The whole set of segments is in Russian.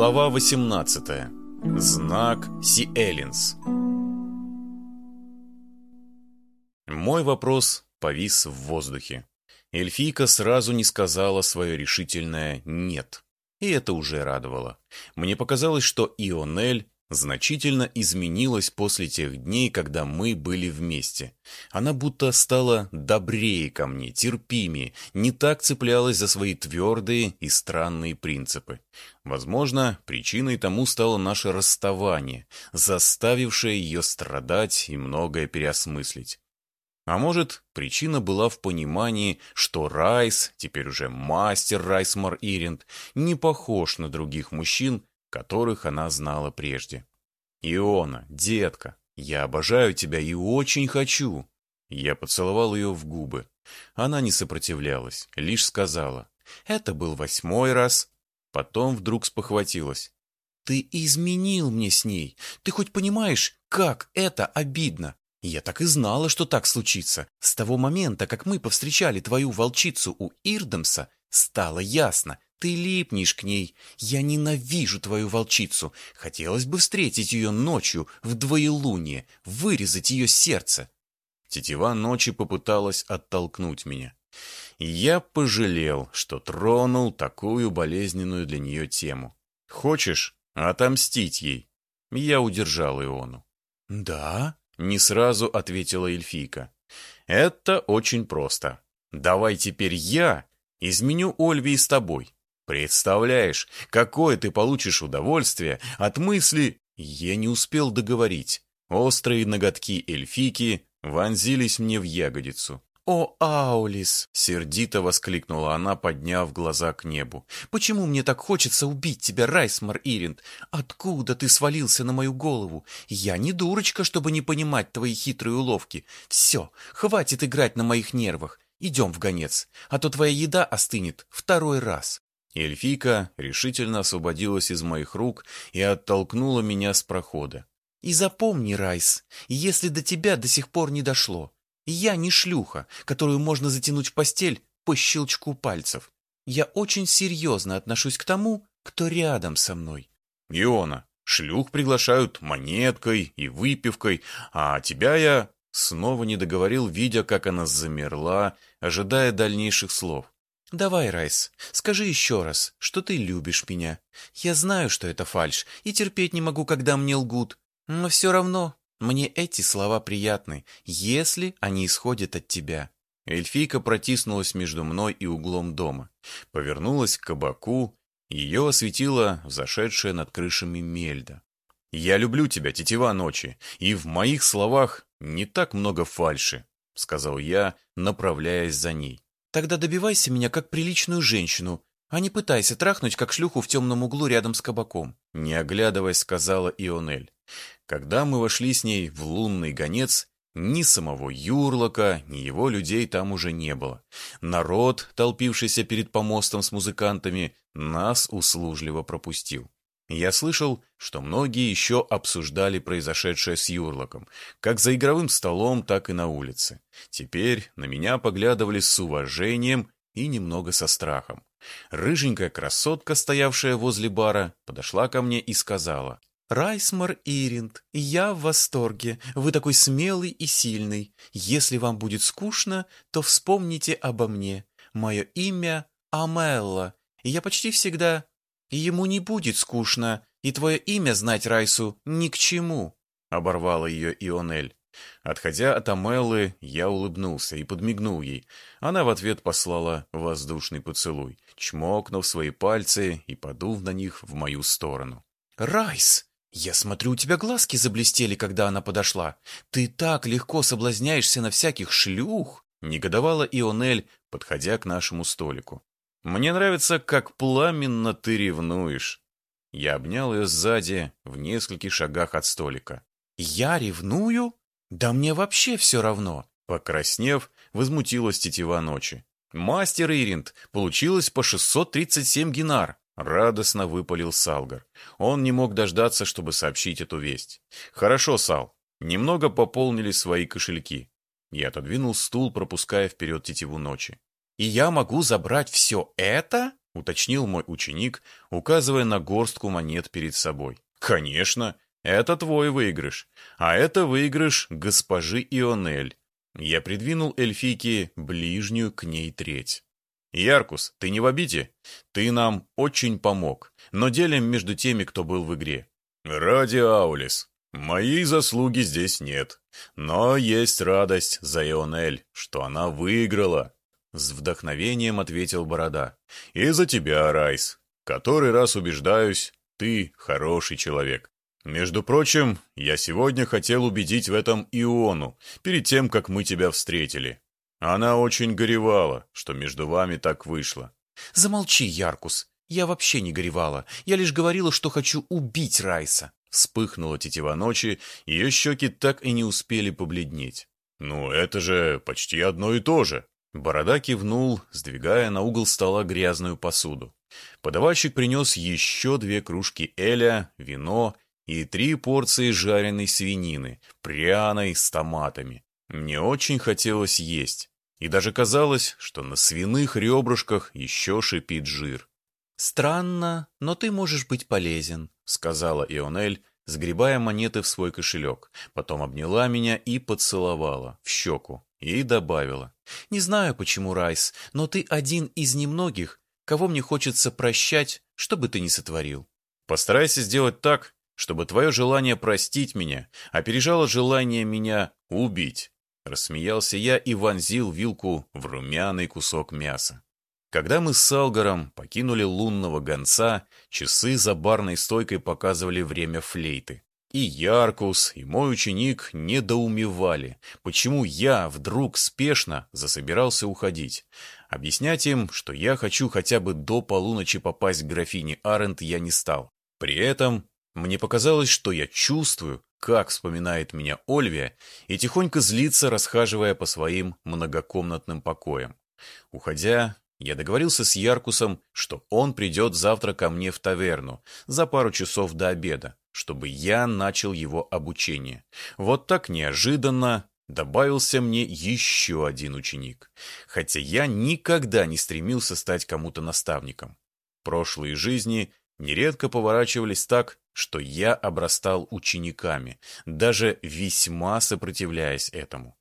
Глава 18. Знак Сиэлинс. Мой вопрос повис в воздухе. Эльфийка сразу не сказала свое решительное «нет». И это уже радовало. Мне показалось, что Ионель значительно изменилась после тех дней, когда мы были вместе. Она будто стала добрее ко мне, терпимее, не так цеплялась за свои твердые и странные принципы. Возможно, причиной тому стало наше расставание, заставившее ее страдать и многое переосмыслить. А может, причина была в понимании, что Райс, теперь уже мастер Райсмар Иринд, не похож на других мужчин, которых она знала прежде. «Иона, детка, я обожаю тебя и очень хочу!» Я поцеловал ее в губы. Она не сопротивлялась, лишь сказала. «Это был восьмой раз». Потом вдруг спохватилась. «Ты изменил мне с ней. Ты хоть понимаешь, как это обидно? Я так и знала, что так случится. С того момента, как мы повстречали твою волчицу у Ирдемса, стало ясно, ты липнешь к ней. Я ненавижу твою волчицу. Хотелось бы встретить ее ночью в двоелуние, вырезать ее сердце. Тетива ночи попыталась оттолкнуть меня. Я пожалел, что тронул такую болезненную для нее тему. Хочешь отомстить ей? Я удержал Иону. Да, не сразу ответила эльфийка. Это очень просто. Давай теперь я изменю Ольви с тобой. Представляешь, какое ты получишь удовольствие от мысли... Я не успел договорить. Острые ноготки эльфики вонзились мне в ягодицу. «О, Аулис!» — сердито воскликнула она, подняв глаза к небу. «Почему мне так хочется убить тебя, Райсмар Иринд? Откуда ты свалился на мою голову? Я не дурочка, чтобы не понимать твои хитрые уловки. Все, хватит играть на моих нервах. Идем в гонец, а то твоя еда остынет второй раз». Эльфика решительно освободилась из моих рук и оттолкнула меня с прохода. «И запомни, Райс, если до тебя до сих пор не дошло, я не шлюха, которую можно затянуть в постель по щелчку пальцев. Я очень серьезно отношусь к тому, кто рядом со мной». «Иона, шлюх приглашают монеткой и выпивкой, а тебя я...» Снова не договорил, видя, как она замерла, ожидая дальнейших слов. «Давай, Райс, скажи еще раз, что ты любишь меня. Я знаю, что это фальшь, и терпеть не могу, когда мне лгут. Но все равно мне эти слова приятны, если они исходят от тебя». Эльфийка протиснулась между мной и углом дома, повернулась к кабаку, ее осветила взошедшая над крышами мельда. «Я люблю тебя, тетива ночи, и в моих словах не так много фальши», — сказал я, направляясь за ней. Тогда добивайся меня как приличную женщину, а не пытайся трахнуть как шлюху в темном углу рядом с кабаком», — не оглядываясь, сказала Ионель. Когда мы вошли с ней в лунный гонец, ни самого Юрлока, ни его людей там уже не было. Народ, толпившийся перед помостом с музыкантами, нас услужливо пропустил. Я слышал, что многие еще обсуждали произошедшее с Юрлоком, как за игровым столом, так и на улице. Теперь на меня поглядывали с уважением и немного со страхом. Рыженькая красотка, стоявшая возле бара, подошла ко мне и сказала, «Райсмар Иринд, я в восторге. Вы такой смелый и сильный. Если вам будет скучно, то вспомните обо мне. Мое имя Амелла, и я почти всегда ему не будет скучно, и твое имя знать Райсу ни к чему», — оборвала ее Ионель. Отходя от Амеллы, я улыбнулся и подмигнул ей. Она в ответ послала воздушный поцелуй, чмокнув свои пальцы и подув на них в мою сторону. «Райс!» «Я смотрю, у тебя глазки заблестели, когда она подошла. Ты так легко соблазняешься на всяких шлюх!» — негодовала Ионель, подходя к нашему столику. Мне нравится, как пламенно ты ревнуешь. Я обнял ее сзади, в нескольких шагах от столика. Я ревную? Да мне вообще все равно. Покраснев, возмутилась тетива ночи. Мастер Иринд, получилось по 637 гинар. Радостно выпалил Салгар. Он не мог дождаться, чтобы сообщить эту весть. «Хорошо, Сал. Немного пополнили свои кошельки». Я отодвинул стул, пропуская вперед тетиву ночи. «И я могу забрать все это?» — уточнил мой ученик, указывая на горстку монет перед собой. «Конечно, это твой выигрыш, а это выигрыш госпожи Ионель». Я придвинул эльфийке ближнюю к ней треть. «Яркус, ты не в обиде? Ты нам очень помог, но делим между теми, кто был в игре». «Ради Аулис, моей заслуги здесь нет, но есть радость за Ионель, что она выиграла». С вдохновением ответил Борода. «И за тебя, Райс. Который раз убеждаюсь, ты хороший человек. Между прочим, я сегодня хотел убедить в этом Иону, перед тем, как мы тебя встретили. Она очень горевала, что между вами так вышло. Замолчи, Яркус. Я вообще не горевала. Я лишь говорила, что хочу убить Райса. Вспыхнула тетива ночи, ее щеки так и не успели побледнеть. «Ну, это же почти одно и то же!» Борода кивнул, сдвигая на угол стола грязную посуду. Подавальщик принес еще две кружки эля, вино и три порции жареной свинины, пряной, с томатами. Мне очень хотелось есть, и даже казалось, что на свиных ребрышках еще шипит жир. «Странно, но ты можешь быть полезен», — сказала Ионель, сгребая монеты в свой кошелек. Потом обняла меня и поцеловала в щеку и добавила. «Не знаю, почему, Райс, но ты один из немногих, кого мне хочется прощать, что бы ты ни сотворил». «Постарайся сделать так, чтобы твое желание простить меня опережало желание меня убить». Рассмеялся я и вонзил вилку в румяный кусок мяса. Когда мы с Салгаром покинули лунного гонца, часы за барной стойкой показывали время флейты. И Яркус, и мой ученик недоумевали, почему я вдруг спешно засобирался уходить. Объяснять им, что я хочу хотя бы до полуночи попасть к графине Арент, я не стал. При этом мне показалось, что я чувствую, как вспоминает меня Ольвия, и тихонько злится, расхаживая по своим многокомнатным покоям. Уходя, я договорился с Яркусом, что он придет завтра ко мне в таверну за пару часов до обеда, чтобы я начал его обучение. Вот так неожиданно добавился мне еще один ученик, хотя я никогда не стремился стать кому-то наставником. Прошлые жизни нередко поворачивались так, что я обрастал учениками, даже весьма сопротивляясь этому.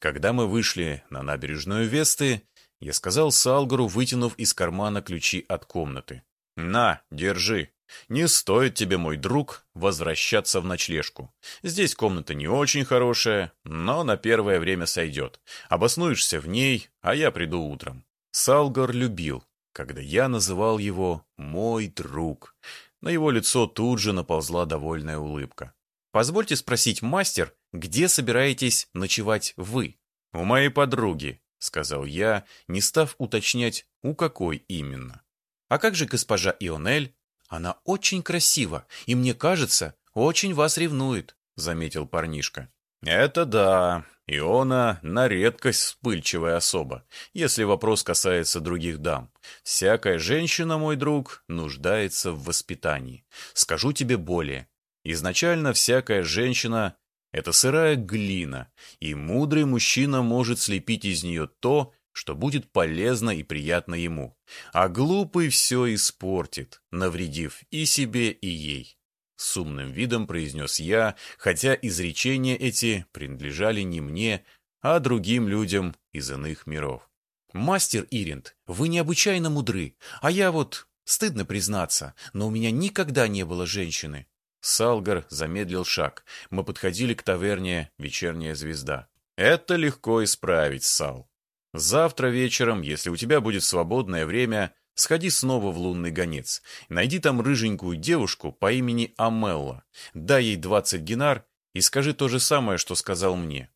Когда мы вышли на набережную Весты, я сказал Салгару, вытянув из кармана ключи от комнаты. «На, держи. Не стоит тебе, мой друг, возвращаться в ночлежку. Здесь комната не очень хорошая, но на первое время сойдет. Обоснуешься в ней, а я приду утром». Салгар любил, когда я называл его «мой друг». На его лицо тут же наползла довольная улыбка. «Позвольте спросить, мастер, где собираетесь ночевать вы?» «У моей подруги», — сказал я, не став уточнять, у какой именно. «А как же госпожа Ионель? Она очень красива, и, мне кажется, очень вас ревнует», — заметил парнишка. «Это да. Иона на редкость вспыльчивая особа, если вопрос касается других дам. Всякая женщина, мой друг, нуждается в воспитании. Скажу тебе более. Изначально всякая женщина — это сырая глина, и мудрый мужчина может слепить из нее то, что будет полезно и приятно ему. А глупый все испортит, навредив и себе, и ей. С умным видом произнес я, хотя изречения эти принадлежали не мне, а другим людям из иных миров. «Мастер Иринд, вы необычайно мудры, а я вот, стыдно признаться, но у меня никогда не было женщины». Салгар замедлил шаг. Мы подходили к таверне «Вечерняя звезда». «Это легко исправить, Сал. Завтра вечером, если у тебя будет свободное время, Сходи снова в лунный гонец. Найди там рыженькую девушку по имени Амелла. Дай ей двадцать генар и скажи то же самое, что сказал мне.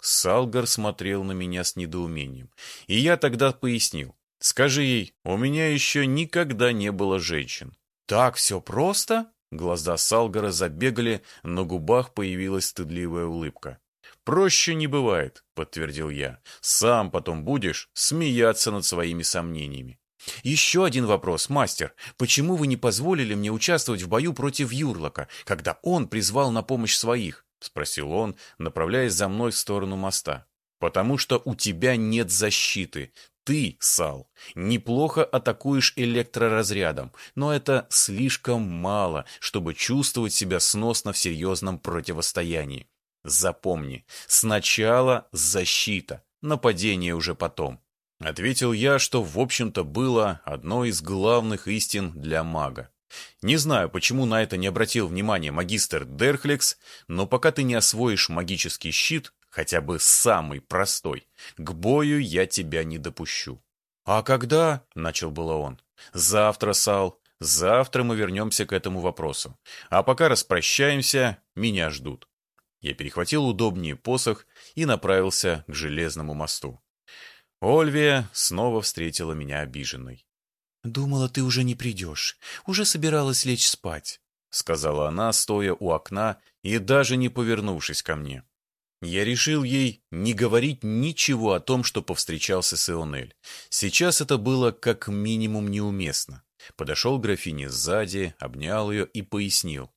Салгар смотрел на меня с недоумением. И я тогда пояснил. Скажи ей, у меня еще никогда не было женщин. Так все просто? Глаза Салгара забегали, на губах появилась стыдливая улыбка. «Проще не бывает», — подтвердил я. «Сам потом будешь смеяться над своими сомнениями. «Еще один вопрос, мастер. Почему вы не позволили мне участвовать в бою против Юрлока, когда он призвал на помощь своих?» — спросил он, направляясь за мной в сторону моста. Потому что у тебя нет защиты. Ты, Сал, неплохо атакуешь электроразрядом, но это слишком мало, чтобы чувствовать себя сносно в серьезном противостоянии. Запомни, сначала защита, нападение уже потом. Ответил я, что, в общем-то, было одной из главных истин для мага. Не знаю, почему на это не обратил внимания магистр Дерхлекс, но пока ты не освоишь магический щит, хотя бы самый простой, к бою я тебя не допущу. «А когда?» — начал было он. «Завтра, Сал, завтра мы вернемся к этому вопросу. А пока распрощаемся, меня ждут». Я перехватил удобнее посох и направился к железному мосту. Ольвия снова встретила меня обиженной. «Думала, ты уже не придешь. Уже собиралась лечь спать», — сказала она, стоя у окна и даже не повернувшись ко мне. Я решил ей не говорить ничего о том, что повстречался с Ионель. Сейчас это было как минимум неуместно. Подошел к графине сзади, обнял ее и пояснил.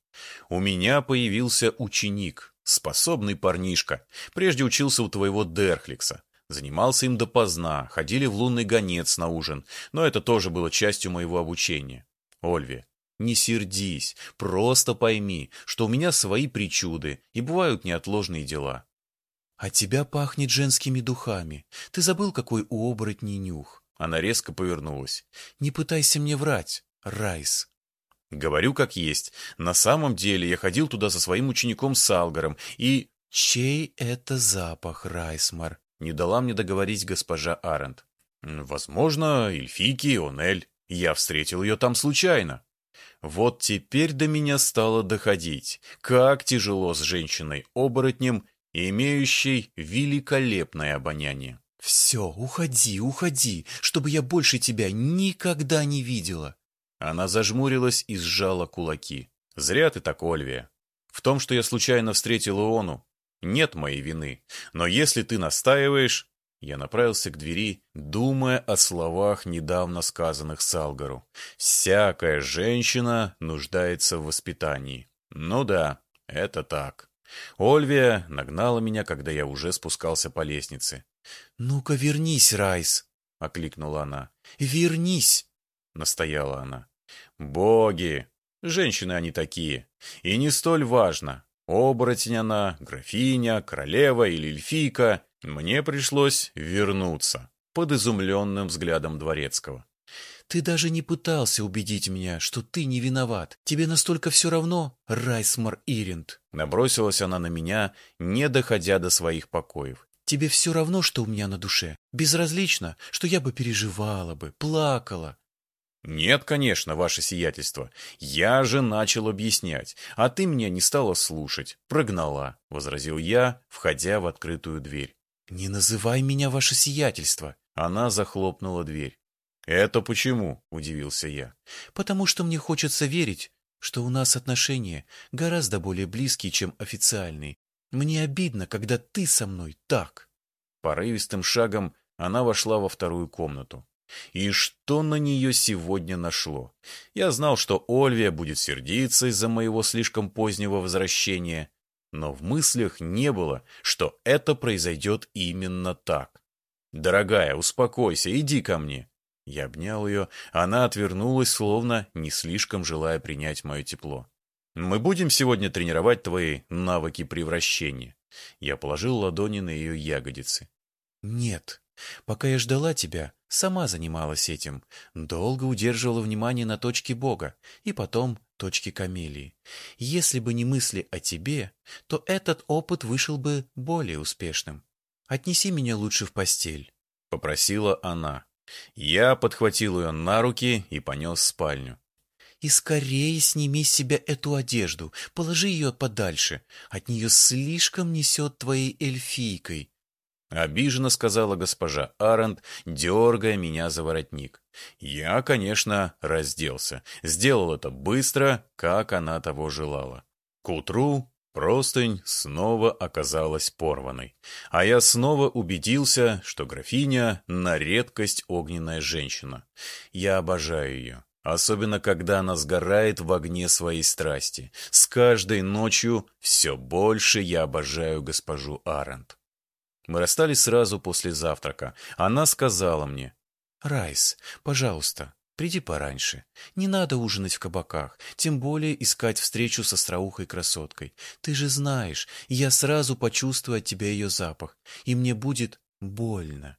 «У меня появился ученик, способный парнишка. Прежде учился у твоего Дерхликса. Занимался им допоздна, ходили в лунный гонец на ужин, но это тоже было частью моего обучения. Ольви, не сердись, просто пойми, что у меня свои причуды и бывают неотложные дела. «От тебя пахнет женскими духами. Ты забыл, какой у оборотней нюх?» Она резко повернулась. «Не пытайся мне врать, Райс». Говорю как есть. На самом деле я ходил туда со своим учеником Салгаром и... «Чей это запах, Райсмар?» Не дала мне договорить госпожа Арент. «Возможно, Эльфики, Онель. Я встретил ее там случайно». Вот теперь до меня стало доходить, как тяжело с женщиной-оборотнем имеющий великолепное обоняние. «Все, уходи, уходи, чтобы я больше тебя никогда не видела!» Она зажмурилась и сжала кулаки. «Зря ты так, Ольвия. В том, что я случайно встретил Иону, нет моей вины. Но если ты настаиваешь...» Я направился к двери, думая о словах, недавно сказанных Салгару. «Всякая женщина нуждается в воспитании». Ну да, это так. Ольвия нагнала меня, когда я уже спускался по лестнице. «Ну-ка вернись, Райс!» — окликнула она. «Вернись!» — настояла она. «Боги! Женщины они такие. И не столь важно, оборотень она, графиня, королева или эльфийка. Мне пришлось вернуться» под изумленным взглядом дворецкого. Ты даже не пытался убедить меня, что ты не виноват. Тебе настолько все равно, Райсмар Иринд. Набросилась она на меня, не доходя до своих покоев. Тебе все равно, что у меня на душе. Безразлично, что я бы переживала бы, плакала. Нет, конечно, ваше сиятельство. Я же начал объяснять, а ты меня не стала слушать, прогнала, возразил я, входя в открытую дверь. Не называй меня ваше сиятельство. Она захлопнула дверь. «Это почему?» – удивился я. «Потому что мне хочется верить, что у нас отношения гораздо более близкие, чем официальные. Мне обидно, когда ты со мной так». Порывистым шагом она вошла во вторую комнату. И что на нее сегодня нашло? Я знал, что Ольвия будет сердиться из-за моего слишком позднего возвращения, но в мыслях не было, что это произойдет именно так. «Дорогая, успокойся, иди ко мне», я обнял ее, она отвернулась, словно не слишком желая принять мое тепло. «Мы будем сегодня тренировать твои навыки превращения». Я положил ладони на ее ягодицы. «Нет. Пока я ждала тебя, сама занималась этим. Долго удерживала внимание на точке Бога и потом точке Камелии. Если бы не мысли о тебе, то этот опыт вышел бы более успешным. Отнеси меня лучше в постель», — попросила она. Я подхватил ее на руки и понес в спальню. «И скорее сними с себя эту одежду, положи ее подальше. От нее слишком несет твоей эльфийкой». Обиженно сказала госпожа Арент, дергая меня за воротник. Я, конечно, разделся. Сделал это быстро, как она того желала. К утру Простынь снова оказалась порванной, а я снова убедился, что графиня на редкость огненная женщина. Я обожаю ее, особенно когда она сгорает в огне своей страсти. С каждой ночью все больше я обожаю госпожу Арент. Мы расстались сразу после завтрака. Она сказала мне, «Райс, пожалуйста, приди пораньше. Не надо ужинать в кабаках, тем более искать встречу со остроухой красоткой. Ты же знаешь, я сразу почувствую от тебя ее запах, и мне будет больно».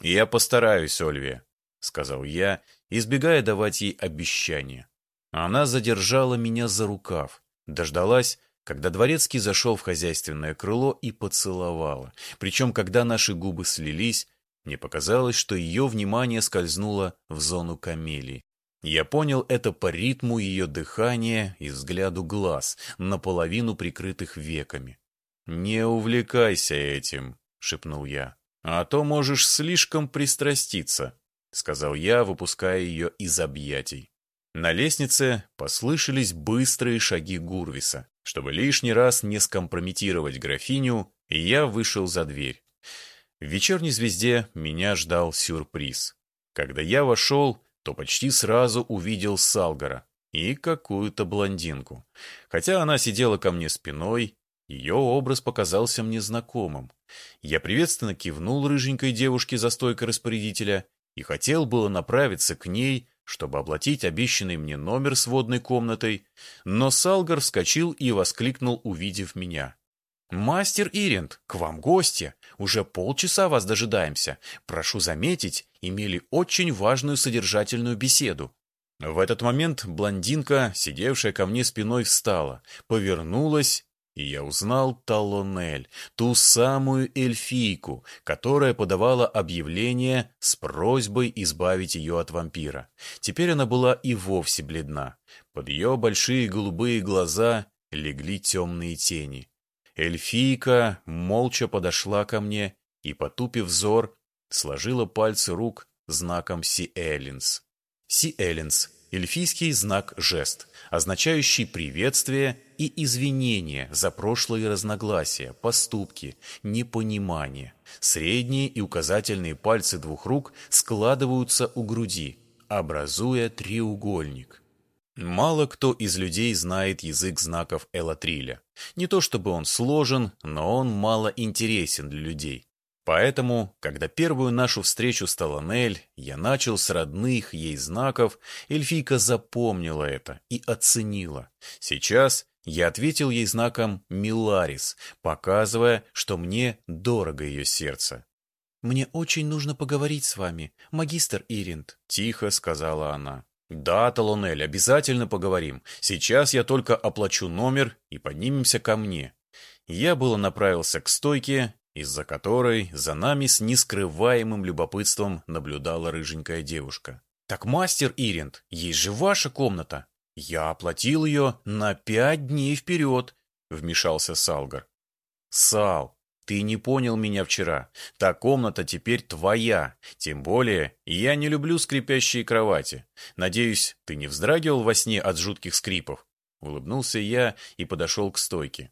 «Я постараюсь, Ольвия», — сказал я, избегая давать ей обещания. Она задержала меня за рукав, дождалась, когда дворецкий зашел в хозяйственное крыло и поцеловала. Причем, когда наши губы слились, мне показалось, что ее внимание скользнуло в зону камелии. Я понял это по ритму ее дыхания и взгляду глаз, наполовину прикрытых веками. «Не увлекайся этим», — шепнул я, — «а то можешь слишком пристраститься», — сказал я, выпуская ее из объятий. На лестнице послышались быстрые шаги Гурвиса. Чтобы лишний раз не скомпрометировать графиню, я вышел за дверь. В вечерней звезде меня ждал сюрприз. Когда я вошел, то почти сразу увидел Салгара и какую-то блондинку. Хотя она сидела ко мне спиной, ее образ показался мне знакомым. Я приветственно кивнул рыженькой девушке за стойкой распорядителя и хотел было направиться к ней, чтобы оплатить обещанный мне номер с водной комнатой, но Салгар вскочил и воскликнул, увидев меня. «Мастер Иринд, к вам гости. Уже полчаса вас дожидаемся. Прошу заметить, имели очень важную содержательную беседу». В этот момент блондинка, сидевшая ко мне спиной, встала, повернулась и я узнал Талонель, ту самую эльфийку, которая подавала объявление с просьбой избавить ее от вампира. Теперь она была и вовсе бледна. Под ее большие голубые глаза легли темные тени. Эльфийка молча подошла ко мне и, потупив взор, сложила пальцы рук знаком Си-Эллинс. Си-Эллинс эльфийский знак-жест, означающий приветствие и извинение за прошлые разногласия, поступки, непонимание. Средние и указательные пальцы двух рук складываются у груди, образуя треугольник. Мало кто из людей знает язык знаков Элатриля. Не то чтобы он сложен, но он мало интересен для людей. Поэтому, когда первую нашу встречу с Таланель я начал с родных ей знаков, эльфийка запомнила это и оценила. Сейчас я ответил ей знаком «Миларис», показывая, что мне дорого ее сердце. «Мне очень нужно поговорить с вами, магистр Иринд», — тихо сказала она. «Да, Талонель, обязательно поговорим. Сейчас я только оплачу номер и поднимемся ко мне». Я было направился к стойке, из-за которой за нами с нескрываемым любопытством наблюдала рыженькая девушка. «Так, мастер Иринд, есть же ваша комната. Я оплатил ее на пять дней вперед», — вмешался Салгар. «Сал, ты не понял меня вчера. Та комната теперь твоя. Тем более, я не люблю скрипящие кровати. Надеюсь, ты не вздрагивал во сне от жутких скрипов?» Улыбнулся я и подошел к стойке.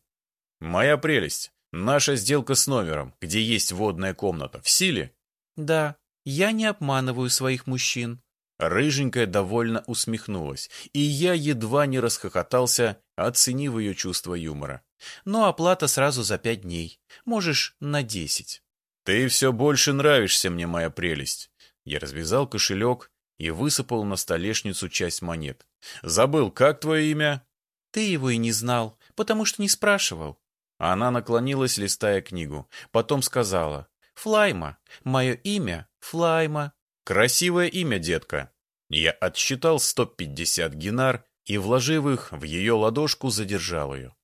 «Моя прелесть, Наша сделка с номером, где есть водная комната, в силе? Да, я не обманываю своих мужчин. Рыженькая довольно усмехнулась, и я едва не расхохотался, оценив ее чувство юмора. Но оплата сразу за пять дней. Можешь на десять. Ты все больше нравишься мне, моя прелесть. Я развязал кошелек и высыпал на столешницу часть монет. Забыл, как твое имя? Ты его и не знал, потому что не спрашивал. Она наклонилась, листая книгу. Потом сказала. «Флайма. Мое имя Флайма». «Красивое имя, детка». Я отсчитал 150 гинар и, вложив их в ее ладошку, задержал ее.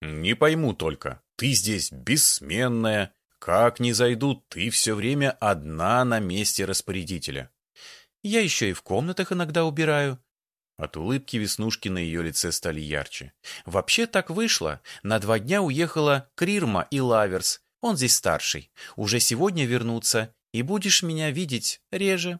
«Не пойму только, ты здесь бессменная. Как не зайду, ты все время одна на месте распорядителя». «Я еще и в комнатах иногда убираю. От улыбки веснушки на ее лице стали ярче. «Вообще так вышло. На два дня уехала Крирма и Лаверс. Он здесь старший. Уже сегодня вернутся, и будешь меня видеть реже».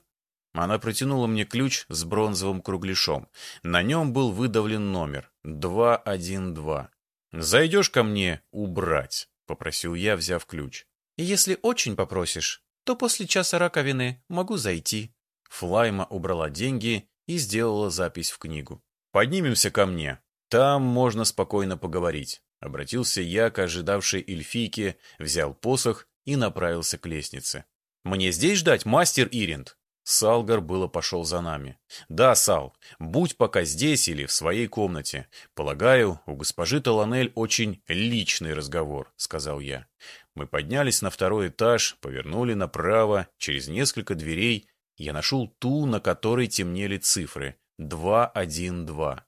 Она протянула мне ключ с бронзовым кругляшом. На нем был выдавлен номер 212. «Зайдешь ко мне убрать», — попросил я, взяв ключ. «Если очень попросишь, то после часа раковины могу зайти». Флайма убрала деньги и сделала запись в книгу. «Поднимемся ко мне. Там можно спокойно поговорить». Обратился я к ожидавшей эльфийке, взял посох и направился к лестнице. «Мне здесь ждать, мастер Иринд?» Салгар было пошел за нами. «Да, Сал, будь пока здесь или в своей комнате. Полагаю, у госпожи Таланель очень личный разговор», — сказал я. Мы поднялись на второй этаж, повернули направо, через несколько дверей я нашел ту, на которой темнели цифры — 212.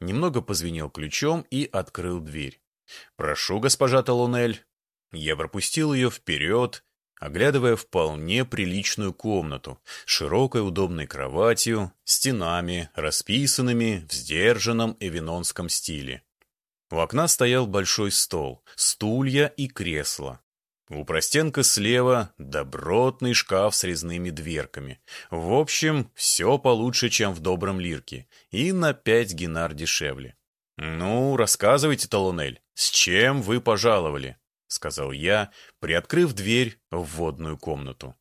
Немного позвенел ключом и открыл дверь. «Прошу, госпожа Талунель». Я пропустил ее вперед, оглядывая вполне приличную комнату широкой удобной кроватью, стенами, расписанными в сдержанном эвенонском стиле. У окна стоял большой стол, стулья и кресла. У простенка слева добротный шкаф с резными дверками. В общем, все получше, чем в добром лирке. И на пять генар дешевле. «Ну, рассказывайте, Талунель, с чем вы пожаловали?» — сказал я, приоткрыв дверь в водную комнату.